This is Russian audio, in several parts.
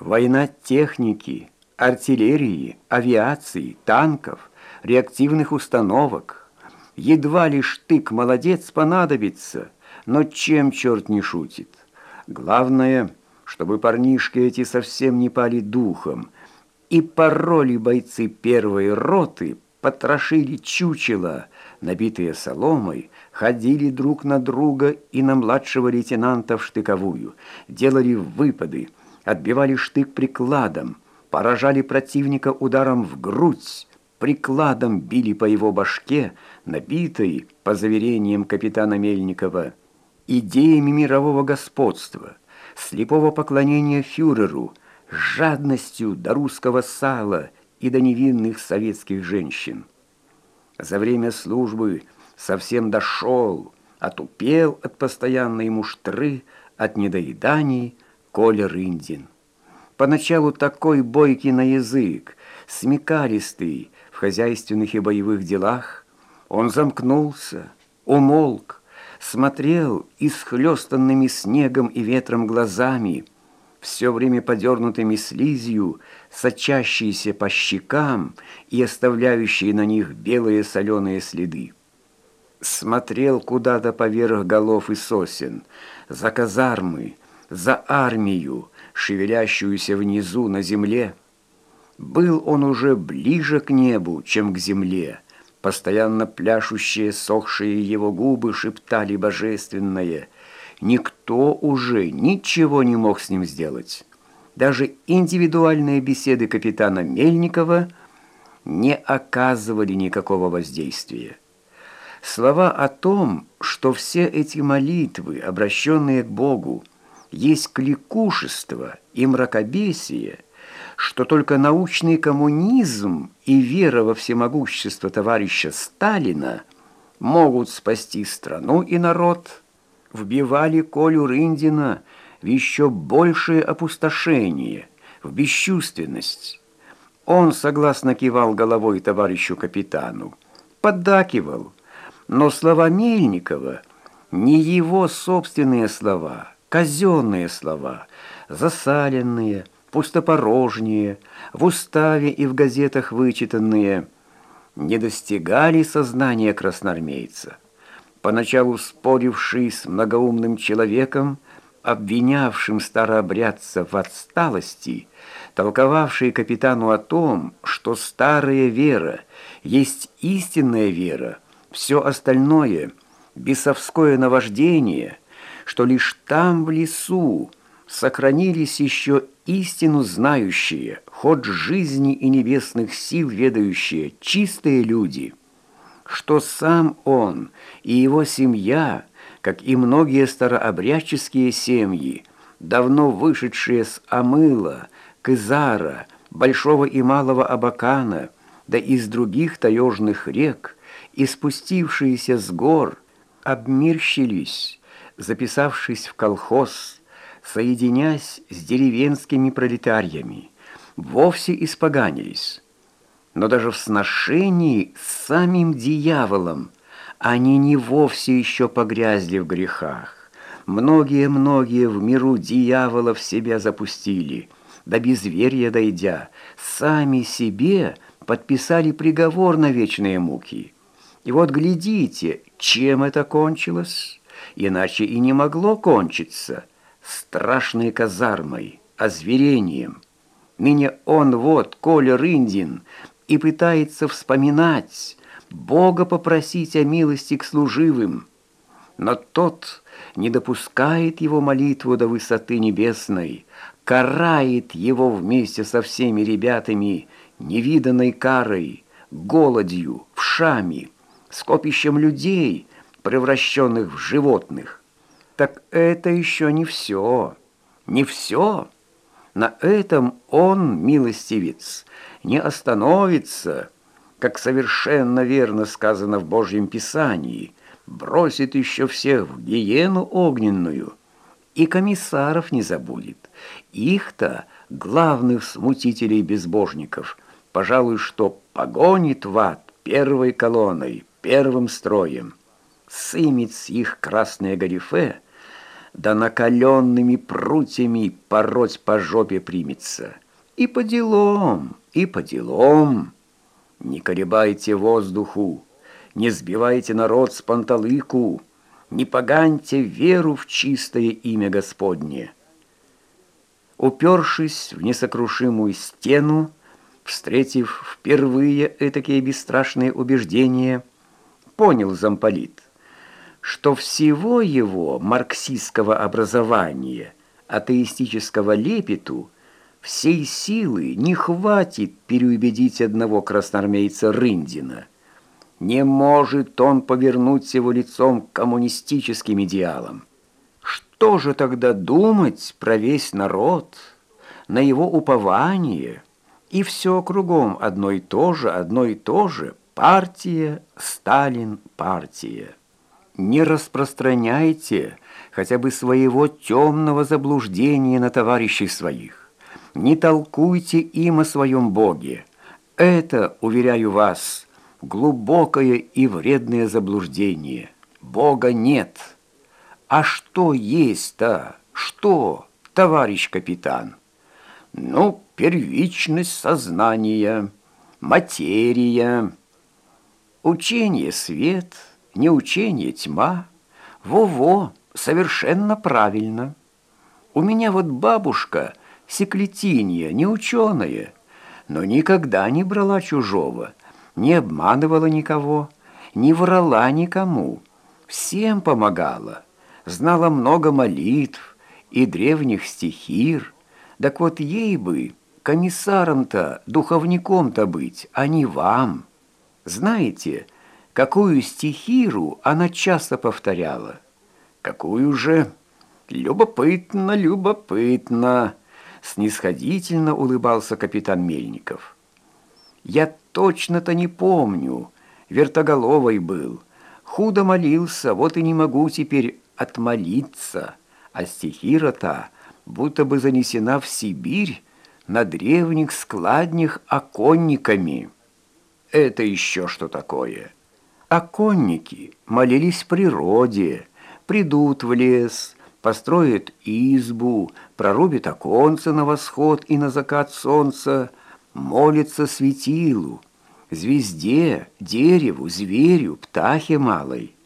Война техники, артиллерии, авиации, танков, реактивных установок. Едва ли штык молодец понадобится, но чем черт не шутит. Главное, чтобы парнишки эти совсем не пали духом, и пороли бойцы первой роты, потрошили чучела, набитые соломой, ходили друг на друга и на младшего лейтенанта в штыковую, делали выпады, отбивали штык прикладом, поражали противника ударом в грудь, прикладом били по его башке, набитой, по заверениям капитана Мельникова, идеями мирового господства, слепого поклонения фюреру, жадностью до русского сала и до невинных советских женщин. За время службы совсем дошел, отупел от постоянной муштры, от недоеданий, Коля Рындин. Поначалу такой бойкий на язык, смекалистый в хозяйственных и боевых делах, он замкнулся, умолк, смотрел исхлестанными снегом и ветром глазами, все время подернутыми слизью, сочащиеся по щекам и оставляющие на них белые соленые следы. Смотрел куда-то поверх голов и сосен, за казармы, за армию, шевелящуюся внизу на земле. Был он уже ближе к небу, чем к земле. Постоянно пляшущие, сохшие его губы шептали божественное. Никто уже ничего не мог с ним сделать. Даже индивидуальные беседы капитана Мельникова не оказывали никакого воздействия. Слова о том, что все эти молитвы, обращенные к Богу, есть кликушество и мракобесие, что только научный коммунизм и вера во всемогущество товарища Сталина могут спасти страну и народ, вбивали Колю Рындина в еще большее опустошение, в бесчувственность. Он согласно кивал головой товарищу капитану, поддакивал, но слова Мельникова не его собственные слова – казенные слова, засаленные, пустопорожние, в уставе и в газетах вычитанные, не достигали сознания красноармейца. Поначалу споривший с многоумным человеком, обвинявшим старообрядца в отсталости, толковавший капитану о том, что старая вера есть истинная вера, все остальное – бесовское наваждение – что лишь там, в лесу, сохранились еще истину знающие, ход жизни и небесных сил ведающие, чистые люди, что сам он и его семья, как и многие старообрядческие семьи, давно вышедшие с Амыла, Кызара, Большого и Малого Абакана, да из других таежных рек, и спустившиеся с гор, обмирщились, записавшись в колхоз, соединясь с деревенскими пролетариями, вовсе испоганились. Но даже в сношении с самим дьяволом они не вовсе еще погрязли в грехах. Многие-многие в миру дьявола в себя запустили, до безверия дойдя, сами себе подписали приговор на вечные муки. И вот глядите, чем это кончилось» иначе и не могло кончиться страшной казармой, озверением. Ныне он вот, Коля Рындин, и пытается вспоминать, Бога попросить о милости к служивым. Но тот не допускает его молитву до высоты небесной, карает его вместе со всеми ребятами невиданной карой, голодью, вшами, скопищем людей — превращенных в животных. Так это еще не все. Не все. На этом он, милостивец, не остановится, как совершенно верно сказано в Божьем Писании, бросит еще всех в гиену огненную. И комиссаров не забудет. Их-то, главных смутителей-безбожников, пожалуй, что погонит в ад первой колонной, первым строем с их красное галифе, да накаленными прутьями пороть по жопе примется. И по делам, и по делам. Не колебайте воздуху, не сбивайте народ с панталыку, не поганьте веру в чистое имя Господне. Упершись в несокрушимую стену, встретив впервые этакие бесстрашные убеждения, понял замполит, что всего его марксистского образования, атеистического лепету, всей силы не хватит переубедить одного красноармейца Рындина. Не может он повернуть его лицом к коммунистическим идеалам. Что же тогда думать про весь народ, на его упование? И все кругом одно и то же, одно и то же. Партия, Сталин, партия. Не распространяйте хотя бы своего темного заблуждения на товарищей своих. Не толкуйте им о своем Боге. Это, уверяю вас, глубокое и вредное заблуждение. Бога нет». А что есть-то? Что, товарищ капитан? Ну, первичность сознания, материя. Учение свет, не учение тьма. Во-во, совершенно правильно. У меня вот бабушка секлетинья, не ученая, но никогда не брала чужого, не обманывала никого, не врала никому, всем помогала знала много молитв и древних стихир. Так вот ей бы, комиссаром-то, духовником-то быть, а не вам. Знаете, какую стихиру она часто повторяла? Какую же? Любопытно, любопытно, снисходительно улыбался капитан Мельников. Я точно-то не помню, вертоголовой был, худо молился, вот и не могу теперь отмолиться, а стихира-то будто бы занесена в Сибирь на древних складнях оконниками. Это еще что такое? Оконники молились природе, придут в лес, построят избу, прорубят оконца на восход и на закат солнца, молятся светилу, звезде, дереву, зверю, птахе малой.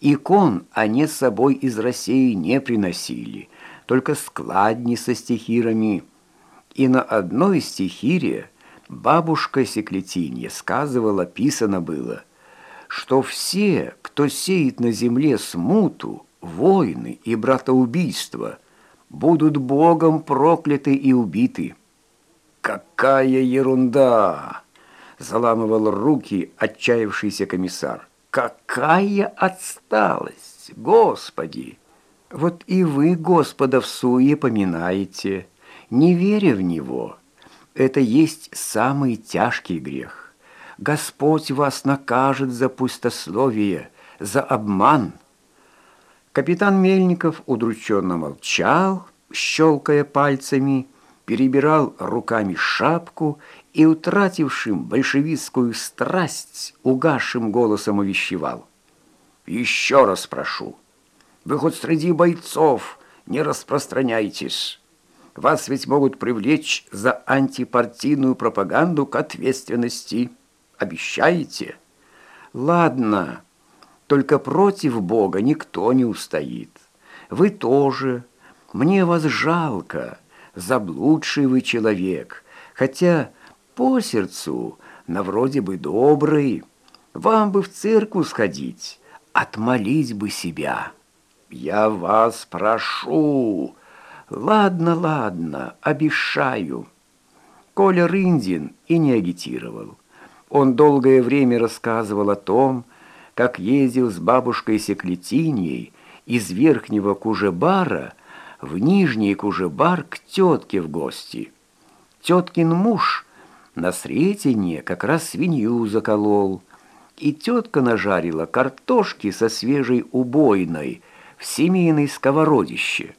Икон они с собой из России не приносили, только складни со стихирами. И на одной стихире бабушка Секлетинья сказывала, писано было, что все, кто сеет на земле смуту, войны и братоубийства, будут Богом прокляты и убиты. «Какая ерунда!» – заламывал руки отчаявшийся комиссар. Какая отсталость, Господи! Вот и вы Господа в суе поминаете, не веря в Него. Это есть самый тяжкий грех. Господь вас накажет за пустословие, за обман. Капитан Мельников удрученно молчал, щелкая пальцами, перебирал руками шапку и, утратившим большевистскую страсть, угасшим голосом увещевал. «Еще раз прошу, вы хоть среди бойцов не распространяйтесь. Вас ведь могут привлечь за антипартийную пропаганду к ответственности. Обещаете?» «Ладно, только против Бога никто не устоит. Вы тоже. Мне вас жалко» заблудший вы человек, хотя по сердцу на вроде бы добрый. Вам бы в церковь сходить, отмолить бы себя. Я вас прошу. Ладно, ладно, обещаю. Коля Рындин и не агитировал. Он долгое время рассказывал о том, как ездил с бабушкой Секлетиньей из Верхнего Кужебара в Нижний Кужебар к тетке в гости. Теткин муж на Сретенье как раз свинью заколол, и тетка нажарила картошки со свежей убойной в семейной сковородище.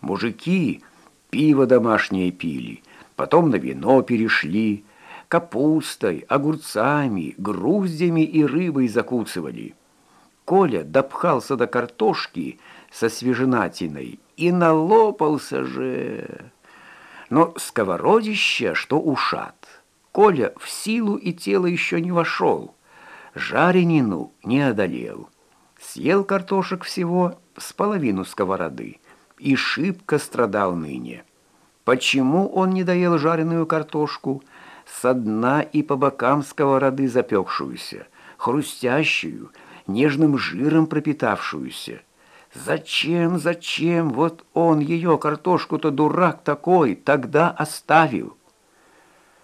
Мужики пиво домашнее пили, потом на вино перешли, капустой, огурцами, груздями и рыбой закусывали. Коля допхался до картошки со свеженатиной, и налопался же. Но сковородище, что ушат. Коля в силу и тело еще не вошел, жаренину не одолел. Съел картошек всего с половину сковороды и шибко страдал ныне. Почему он не доел жареную картошку, со дна и по бокам сковороды запекшуюся, хрустящую, нежным жиром пропитавшуюся? Зачем, зачем вот он ее, картошку-то дурак такой, тогда оставил?